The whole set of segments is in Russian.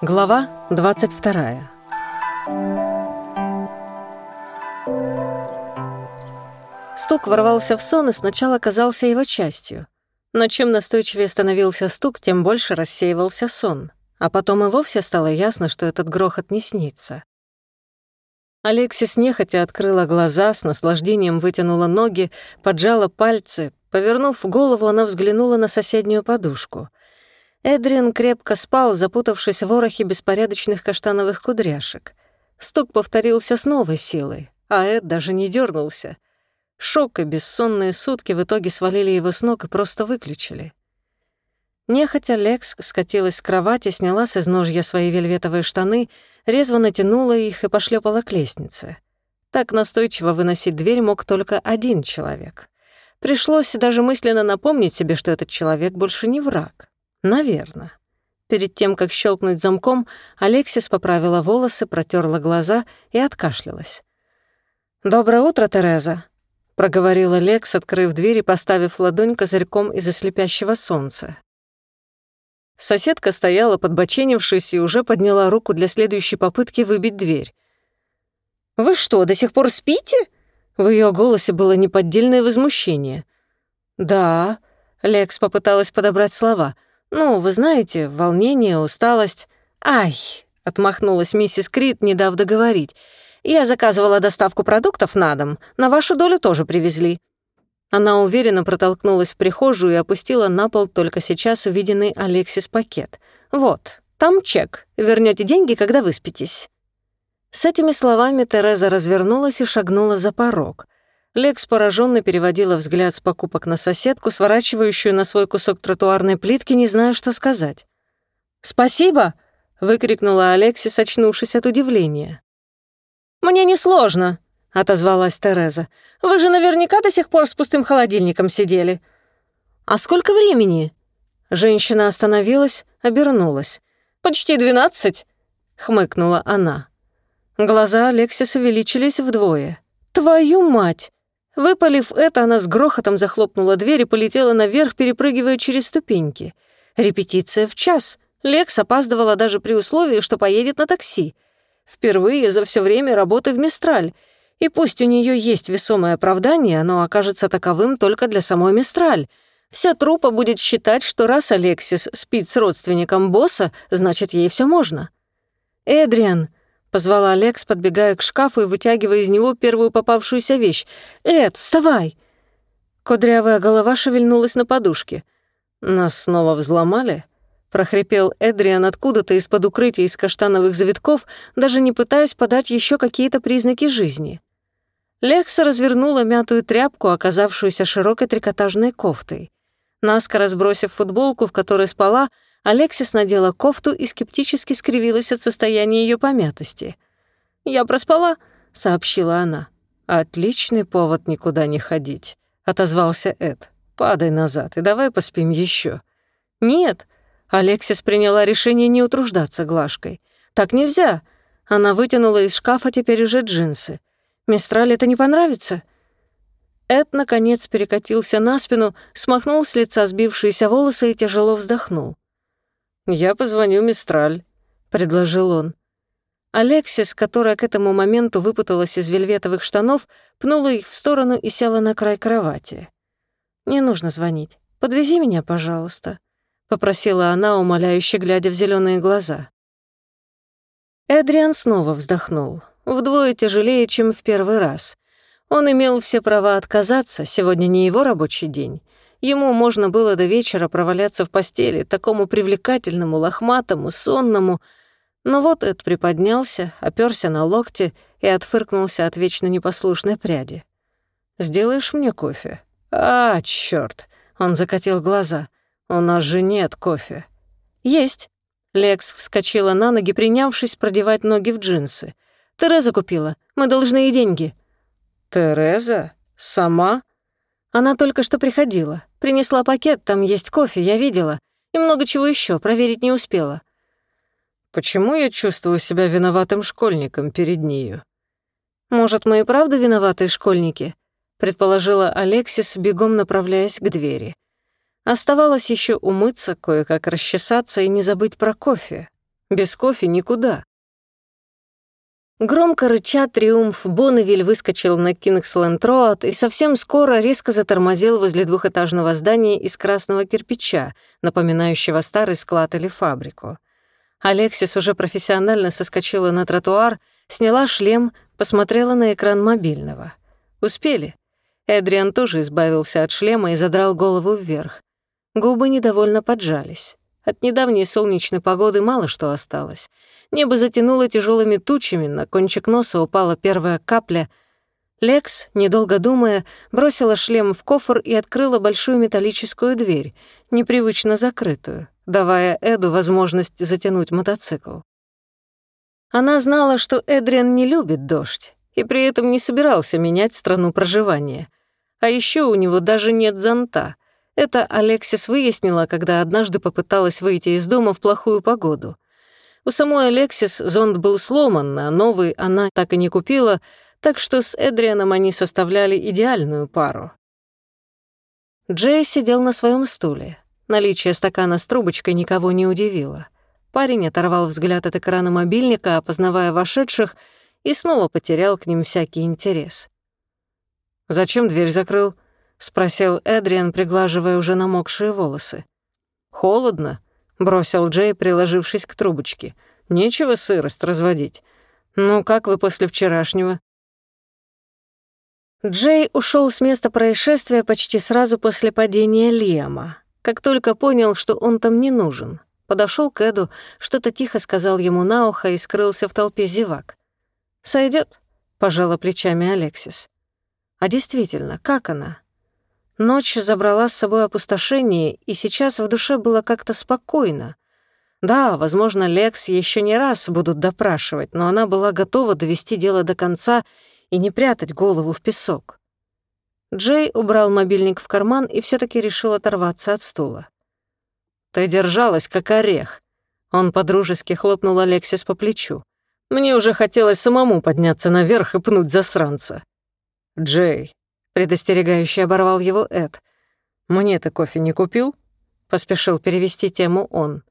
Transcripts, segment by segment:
Глава 22. Стук ворвался в сон и сначала казался его частью. Но чем настойчивее становился стук, тем больше рассеивался сон. А потом и вовсе стало ясно, что этот грохот не снится. Алексис нехотя открыла глаза, с наслаждением вытянула ноги, поджала пальцы. Повернув голову, она взглянула на соседнюю подушку. Эдриан крепко спал, запутавшись в ворохе беспорядочных каштановых кудряшек. Стук повторился с новой силой, а Эд даже не дернулся. Шок и бессонные сутки в итоге свалили его с ног и просто выключили. Нехотя Лекс скатилась с кровати, сняла с изножья свои вельветовые штаны, резво натянула их и пошлепала к лестнице. Так настойчиво выносить дверь мог только один человек. Пришлось даже мысленно напомнить себе, что этот человек больше не враг. Наверное. Перед тем, как щелкнуть замком, Алексис поправила волосы, протерла глаза и откашлялась. «Доброе утро, Тереза», — проговорила Лекс, открыв дверь и поставив ладонь козырьком из ослепящего солнца. Соседка стояла, подбоченившись, и уже подняла руку для следующей попытки выбить дверь. «Вы что, до сих пор спите?» В ее голосе было неподдельное возмущение. «Да», — Лекс попыталась подобрать слова. «Ну, вы знаете, волнение, усталость». «Ай!» — отмахнулась миссис Крид, не дав договорить. Я заказывала доставку продуктов на дом. На вашу долю тоже привезли». Она уверенно протолкнулась в прихожую и опустила на пол только сейчас увиденный Алексис пакет. «Вот, там чек. Вернете деньги, когда выспитесь». С этими словами Тереза развернулась и шагнула за порог. Лекс пораженно переводила взгляд с покупок на соседку, сворачивающую на свой кусок тротуарной плитки, не зная, что сказать. «Спасибо!» — выкрикнула Алексис, очнувшись от удивления. «Мне несложно», — отозвалась Тереза. «Вы же наверняка до сих пор с пустым холодильником сидели». «А сколько времени?» Женщина остановилась, обернулась. «Почти двенадцать», — хмыкнула она. Глаза Алексиса увеличились вдвое. «Твою мать!» Выпалив это, она с грохотом захлопнула дверь и полетела наверх, перепрыгивая через ступеньки. Репетиция в час. Лекс опаздывала даже при условии, что поедет на такси. Впервые за все время работы в Мистраль. И пусть у нее есть весомое оправдание, оно окажется таковым только для самой Мистраль. Вся трупа будет считать, что раз Алексис спит с родственником босса, значит, ей все можно. «Эдриан», — позвала Алекс, подбегая к шкафу и вытягивая из него первую попавшуюся вещь. «Эд, вставай!» Кудрявая голова шевельнулась на подушке. «Нас снова взломали?» прохрипел Эдриан откуда-то из-под укрытия из каштановых завитков, даже не пытаясь подать еще какие-то признаки жизни. Лекса развернула мятую тряпку, оказавшуюся широкой трикотажной кофтой. Наскоро сбросив футболку, в которой спала, Алексис надела кофту и скептически скривилась от состояния ее помятости. «Я проспала», — сообщила она. «Отличный повод никуда не ходить», — отозвался Эд. «Падай назад и давай поспим еще. «Нет», Алексис приняла решение не утруждаться глажкой. «Так нельзя!» Она вытянула из шкафа теперь уже джинсы. «Мистраль это не понравится?» Эд, наконец, перекатился на спину, смахнул с лица сбившиеся волосы и тяжело вздохнул. «Я позвоню Мистраль», — предложил он. Алексис, которая к этому моменту выпуталась из вельветовых штанов, пнула их в сторону и села на край кровати. «Не нужно звонить. Подвези меня, пожалуйста», попросила она, умоляюще глядя в зеленые глаза. Эдриан снова вздохнул, вдвое тяжелее, чем в первый раз. Он имел все права отказаться, сегодня не его рабочий день. Ему можно было до вечера проваляться в постели, такому привлекательному, лохматому, сонному. Но вот Эд приподнялся, оперся на локти и отфыркнулся от вечно непослушной пряди. «Сделаешь мне кофе?» «А, чёрт!» — он закатил глаза. «У нас же нет кофе». «Есть». Лекс вскочила на ноги, принявшись продевать ноги в джинсы. «Тереза купила. Мы должны ей деньги». «Тереза? Сама?» «Она только что приходила. Принесла пакет, там есть кофе, я видела. И много чего еще, проверить не успела». «Почему я чувствую себя виноватым школьником перед нею?» «Может, мы и правда виноватые школьники?» предположила Алексис, бегом направляясь к двери. Оставалось еще умыться, кое-как расчесаться и не забыть про кофе. Без кофе никуда. Громко рыча триумф, Бonneville выскочил на Кингсленд-Роад и совсем скоро резко затормозил возле двухэтажного здания из красного кирпича, напоминающего старый склад или фабрику. Алексис уже профессионально соскочила на тротуар, сняла шлем, посмотрела на экран мобильного. Успели. Эдриан тоже избавился от шлема и задрал голову вверх. Губы недовольно поджались. От недавней солнечной погоды мало что осталось. Небо затянуло тяжелыми тучами, на кончик носа упала первая капля. Лекс, недолго думая, бросила шлем в кофр и открыла большую металлическую дверь, непривычно закрытую, давая Эду возможность затянуть мотоцикл. Она знала, что Эдриан не любит дождь и при этом не собирался менять страну проживания. А еще у него даже нет зонта — это Алексис выяснила, когда однажды попыталась выйти из дома в плохую погоду. У самой Алексис зонт был сломан, а новый она так и не купила, так что с Эдрианом они составляли идеальную пару. Джей сидел на своем стуле. Наличие стакана с трубочкой никого не удивило. Парень оторвал взгляд от экрана мобильника, опознавая вошедших, и снова потерял к ним всякий интерес. «Зачем дверь закрыл?» — спросил Эдриан, приглаживая уже намокшие волосы. «Холодно», — бросил Джей, приложившись к трубочке. «Нечего сырость разводить. Ну, как вы после вчерашнего?» Джей ушел с места происшествия почти сразу после падения Лиама. Как только понял, что он там не нужен, подошел к Эду, что-то тихо сказал ему на ухо и скрылся в толпе зевак. Сойдет, пожала плечами Алексис. А действительно, как она? Ночь забрала с собой опустошение, и сейчас в душе было как-то спокойно. Да, возможно, Лекс еще не раз будут допрашивать, но она была готова довести дело до конца и не прятать голову в песок. Джей убрал мобильник в карман и все таки решил оторваться от стула. «Ты держалась, как орех». Он подружески хлопнул Алексис по плечу. «Мне уже хотелось самому подняться наверх и пнуть засранца». «Джей, Предостерегающе оборвал его Эд. «Мне ты кофе не купил?» Поспешил перевести тему он.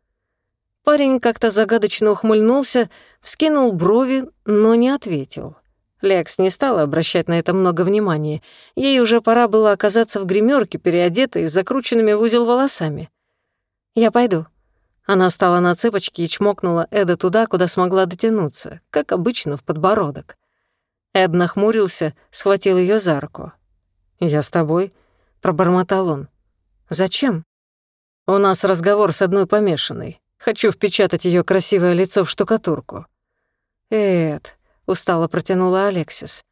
Парень как-то загадочно ухмыльнулся, вскинул брови, но не ответил. Лекс не стала обращать на это много внимания. Ей уже пора было оказаться в гримерке, переодетой, с закрученными в узел волосами. «Я пойду». Она встала на цыпочки и чмокнула Эда туда, куда смогла дотянуться, как обычно, в подбородок. Эд нахмурился, схватил ее за руку. «Я с тобой», — пробормотал он. «Зачем?» «У нас разговор с одной помешанной. Хочу впечатать ее красивое лицо в штукатурку». «Эд», — устало протянула Алексис.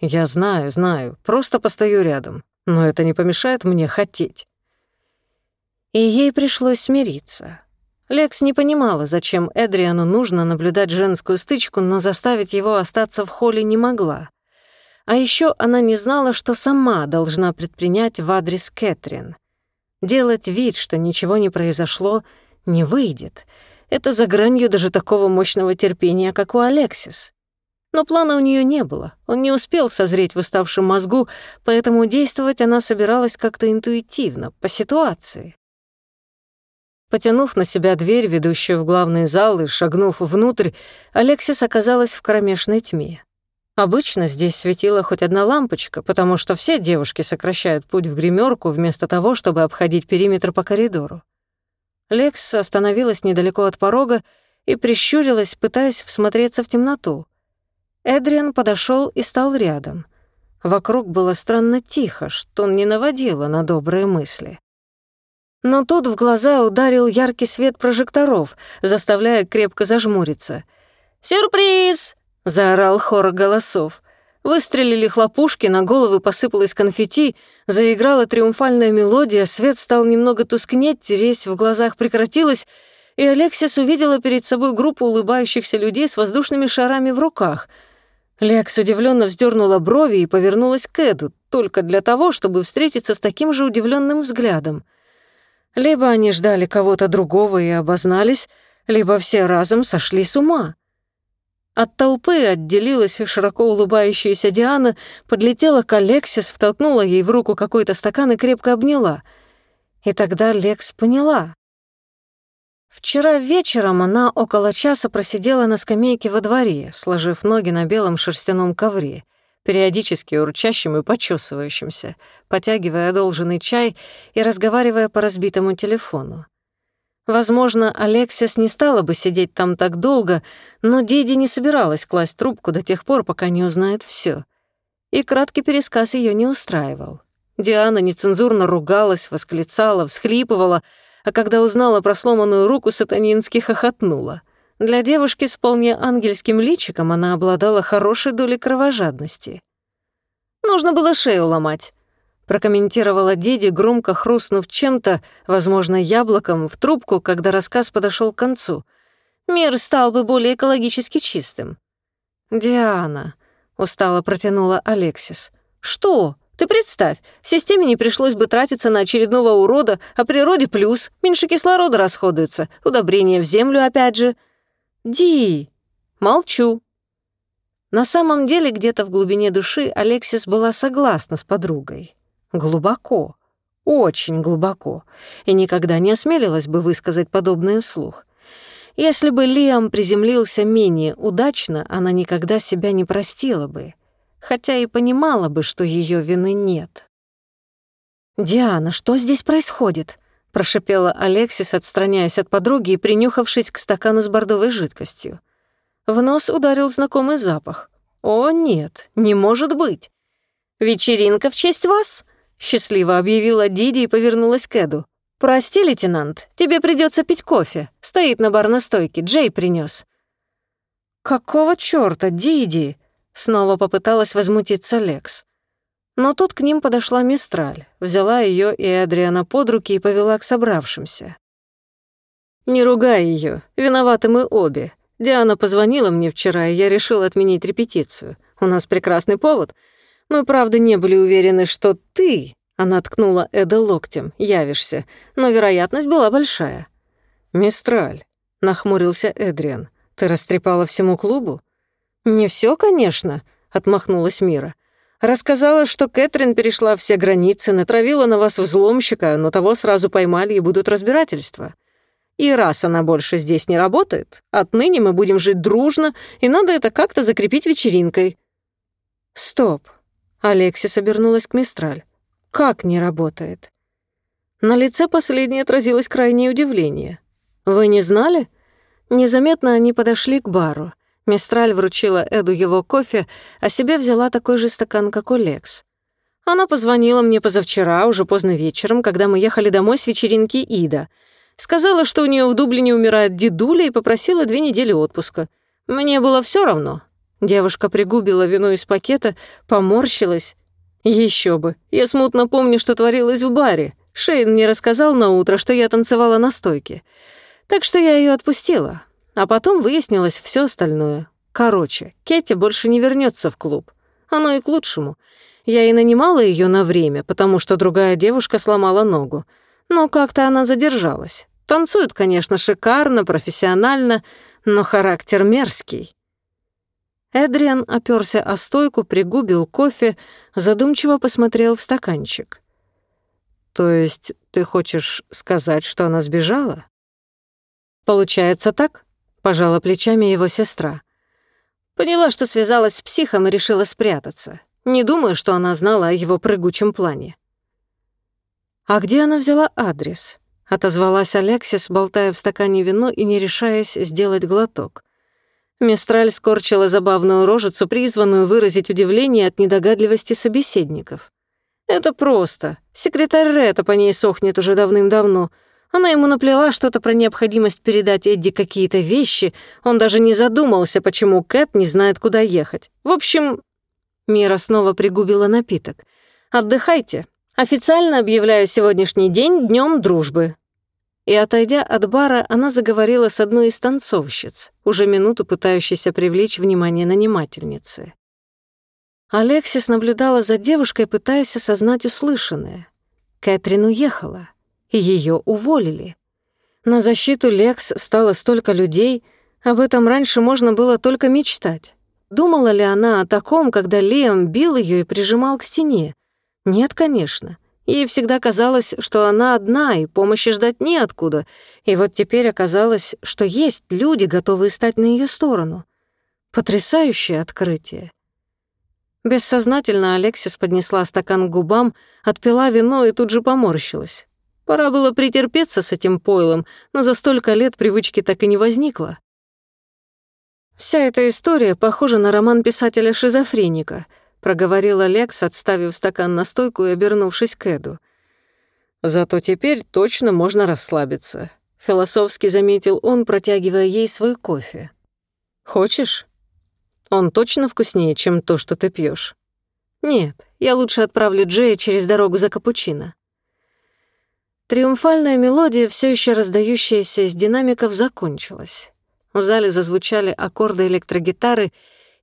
«Я знаю, знаю, просто постою рядом, но это не помешает мне хотеть». И ей пришлось смириться. Лекс не понимала, зачем Эдриану нужно наблюдать женскую стычку, но заставить его остаться в холле не могла. А еще она не знала, что сама должна предпринять в адрес Кэтрин. Делать вид, что ничего не произошло, не выйдет. Это за гранью даже такого мощного терпения, как у Алексис. Но плана у нее не было, он не успел созреть в уставшем мозгу, поэтому действовать она собиралась как-то интуитивно, по ситуации. Потянув на себя дверь, ведущую в главный зал, и шагнув внутрь, Алексис оказалась в кромешной тьме. Обычно здесь светила хоть одна лампочка, потому что все девушки сокращают путь в гримерку вместо того, чтобы обходить периметр по коридору. Лекс остановилась недалеко от порога и прищурилась, пытаясь всмотреться в темноту. Эдриан подошел и стал рядом. Вокруг было странно тихо, что не наводило на добрые мысли. Но тут в глаза ударил яркий свет прожекторов, заставляя крепко зажмуриться. «Сюрприз!» — заорал хор голосов. Выстрелили хлопушки, на головы посыпалось конфетти, заиграла триумфальная мелодия, свет стал немного тускнеть, резь в глазах прекратилась, и Алексис увидела перед собой группу улыбающихся людей с воздушными шарами в руках. Лекс удивленно вздернула брови и повернулась к Эду, только для того, чтобы встретиться с таким же удивленным взглядом. Либо они ждали кого-то другого и обознались, либо все разом сошли с ума. От толпы отделилась широко улыбающаяся Диана, подлетела к Алексис, втолкнула ей в руку какой-то стакан и крепко обняла. И тогда Лекс поняла. Вчера вечером она около часа просидела на скамейке во дворе, сложив ноги на белом шерстяном ковре, периодически урчащим и почесывающимся, потягивая одолженный чай и разговаривая по разбитому телефону. Возможно, Алексис не стала бы сидеть там так долго, но Диди не собиралась класть трубку до тех пор, пока не узнает все. И краткий пересказ ее не устраивал. Диана нецензурно ругалась, восклицала, всхлипывала, а когда узнала про сломанную руку, сатанински хохотнула. Для девушки с вполне ангельским личиком она обладала хорошей долей кровожадности. «Нужно было шею ломать», — прокомментировала Диди, громко хрустнув чем-то, возможно, яблоком, в трубку, когда рассказ подошел к концу. «Мир стал бы более экологически чистым». «Диана», — устало протянула Алексис. «Что?» Ты представь, системе не пришлось бы тратиться на очередного урода, а природе плюс, меньше кислорода расходуется, удобрения в землю опять же. Ди, молчу. На самом деле, где-то в глубине души Алексис была согласна с подругой. Глубоко, очень глубоко, и никогда не осмелилась бы высказать подобное вслух. Если бы Лиам приземлился менее удачно, она никогда себя не простила бы — хотя и понимала бы, что ее вины нет. «Диана, что здесь происходит?» — прошипела Алексис, отстраняясь от подруги и принюхавшись к стакану с бордовой жидкостью. В нос ударил знакомый запах. «О, нет, не может быть!» «Вечеринка в честь вас?» — счастливо объявила Диди и повернулась к Эду. «Прости, лейтенант, тебе придется пить кофе. Стоит на барной стойке, Джей принес. «Какого чёрта, Диди?» Снова попыталась возмутиться Лекс. Но тут к ним подошла Мистраль, взяла ее и Адриана под руки и повела к собравшимся. «Не ругай ее, виноваты мы обе. Диана позвонила мне вчера, и я решила отменить репетицию. У нас прекрасный повод. Мы, правда, не были уверены, что ты...» Она ткнула Эда локтем. «Явишься, но вероятность была большая». «Мистраль», — нахмурился Эдриан, — «ты растрепала всему клубу?» «Не все, конечно», — отмахнулась Мира. «Рассказала, что Кэтрин перешла все границы, натравила на вас взломщика, но того сразу поймали и будут разбирательства. И раз она больше здесь не работает, отныне мы будем жить дружно, и надо это как-то закрепить вечеринкой». «Стоп», — Алексис обернулась к Мистраль. «Как не работает?» На лице последней отразилось крайнее удивление. «Вы не знали?» Незаметно они подошли к бару. Мистраль вручила Эду его кофе, а себе взяла такой же стакан, как у Лекс. Она позвонила мне позавчера, уже поздно вечером, когда мы ехали домой с вечеринки Ида. Сказала, что у нее в Дублине умирает дедуля и попросила две недели отпуска. Мне было все равно. Девушка пригубила вино из пакета, поморщилась. Еще бы. Я смутно помню, что творилось в баре. Шейн мне рассказал на утро, что я танцевала на стойке. Так что я ее отпустила. А потом выяснилось все остальное. Короче, Кетти больше не вернется в клуб. Оно и к лучшему. Я и нанимала ее на время, потому что другая девушка сломала ногу. Но как-то она задержалась. Танцует, конечно, шикарно, профессионально, но характер мерзкий. Эдриан оперся о стойку, пригубил кофе, задумчиво посмотрел в стаканчик. «То есть ты хочешь сказать, что она сбежала?» «Получается так?» Пожала плечами его сестра. Поняла, что связалась с психом и решила спрятаться. Не думаю, что она знала о его прыгучем плане. «А где она взяла адрес?» — отозвалась Алексис, болтая в стакане вино и не решаясь сделать глоток. Мистраль скорчила забавную рожицу, призванную выразить удивление от недогадливости собеседников. «Это просто. Секретарь Ретта по ней сохнет уже давным-давно. Она ему наплела что-то про необходимость передать Эдди какие-то вещи. Он даже не задумался, почему Кэт не знает, куда ехать. В общем, Мира снова пригубила напиток. «Отдыхайте. Официально объявляю сегодняшний день днем дружбы». И, отойдя от бара, она заговорила с одной из танцовщиц, уже минуту пытающейся привлечь внимание нанимательницы. Алексис наблюдала за девушкой, пытаясь осознать услышанное. Кэтрин уехала и ее уволили. На защиту Лекс стало столько людей, об этом раньше можно было только мечтать. Думала ли она о таком, когда Лиам бил ее и прижимал к стене? Нет, конечно. Ей всегда казалось, что она одна, и помощи ждать неоткуда. И вот теперь оказалось, что есть люди, готовые стать на ее сторону. Потрясающее открытие. Бессознательно Алексис поднесла стакан к губам, отпила вино и тут же поморщилась. Пора было претерпеться с этим пойлом, но за столько лет привычки так и не возникло. «Вся эта история похожа на роман писателя-шизофреника», проговорила Лекс, отставив стакан на стойку и обернувшись к Эду. «Зато теперь точно можно расслабиться», — философски заметил он, протягивая ей свой кофе. «Хочешь? Он точно вкуснее, чем то, что ты пьешь. «Нет, я лучше отправлю Джея через дорогу за капучино». Триумфальная мелодия, все еще раздающаяся из динамиков, закончилась. В зале зазвучали аккорды электрогитары,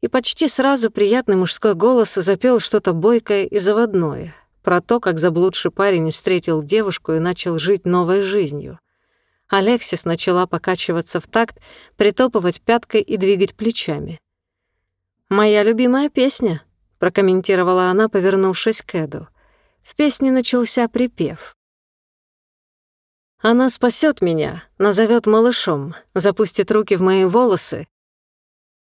и почти сразу приятный мужской голос запел что-то бойкое и заводное про то, как заблудший парень встретил девушку и начал жить новой жизнью. Алексис начала покачиваться в такт, притопывать пяткой и двигать плечами. «Моя любимая песня», — прокомментировала она, повернувшись к Эду. В песне начался припев. Она спасет меня, назовет малышом, запустит руки в мои волосы.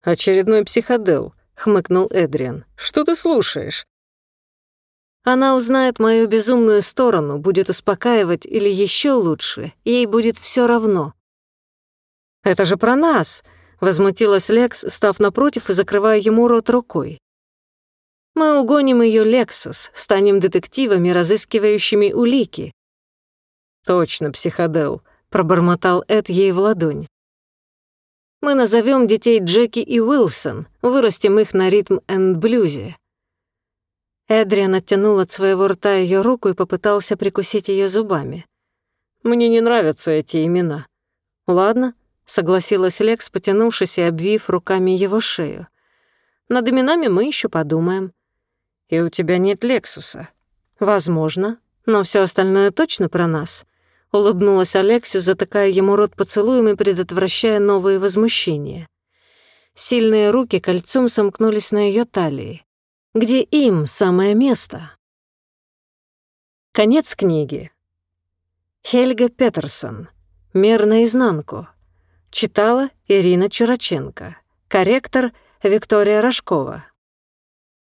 Очередной психодел, хмыкнул Эдриан. Что ты слушаешь? Она узнает мою безумную сторону, будет успокаивать или еще лучше, ей будет все равно. Это же про нас, возмутилась Лекс, став напротив и закрывая ему рот рукой. Мы угоним ее Лексус, станем детективами, разыскивающими улики. «Точно, психодел», — пробормотал Эд ей в ладонь. «Мы назовем детей Джеки и Уилсон, вырастим их на ритм энд-блюзе». Эдриан оттянул от своего рта ее руку и попытался прикусить ее зубами. «Мне не нравятся эти имена». «Ладно», — согласилась Лекс, потянувшись и обвив руками его шею. «Над именами мы еще подумаем». «И у тебя нет Лексуса?» «Возможно, но все остальное точно про нас. Улыбнулась Алексис, затыкая ему рот поцелуем и предотвращая новые возмущения. Сильные руки кольцом сомкнулись на ее талии. Где им самое место? Конец книги. Хельга Петерсон. «Мир наизнанку». Читала Ирина Чураченко. Корректор Виктория Рожкова.